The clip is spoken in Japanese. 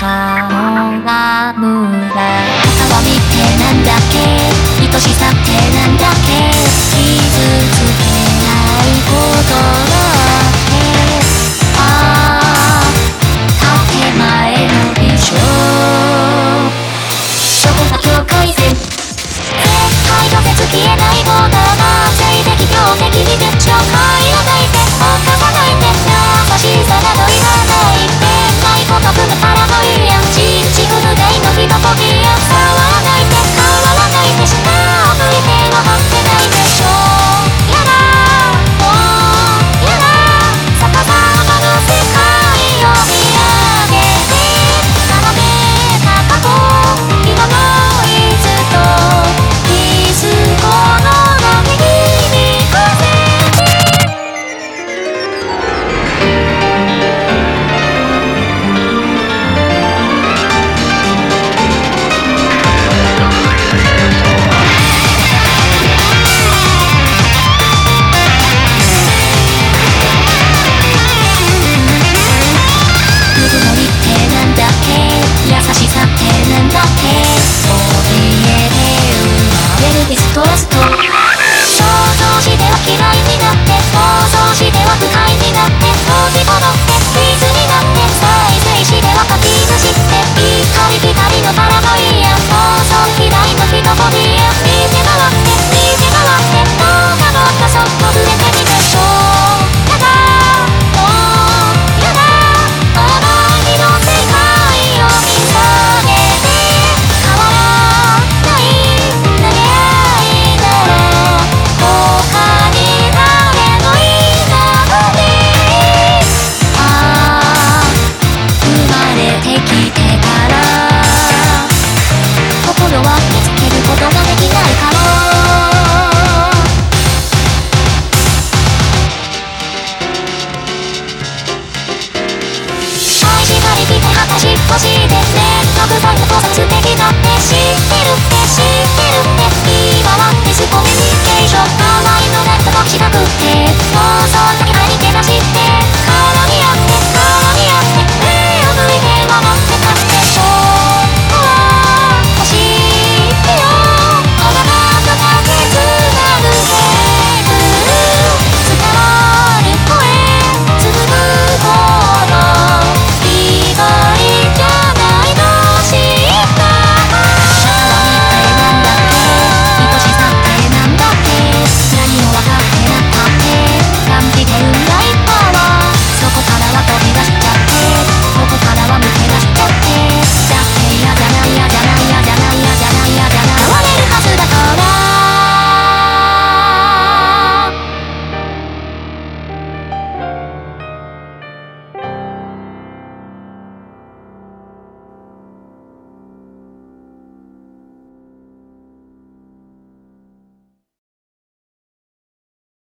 顔が無駄朝を見てなんだっけ？愛しさってなんだっけ？傷つけないことだってああ建前の美少どこが境界線。絶対除雪消えないもの。が性的病的に別所界ウエス想像しては嫌いになって想像しては不快になって飛び戻ってフリーズになって再生しては書き出して光光のパラノイア想像嫌いの人ボディ見つけることができないかも愛しができてはたし欲しいですねたくさんのてきだって知ってるって知ってる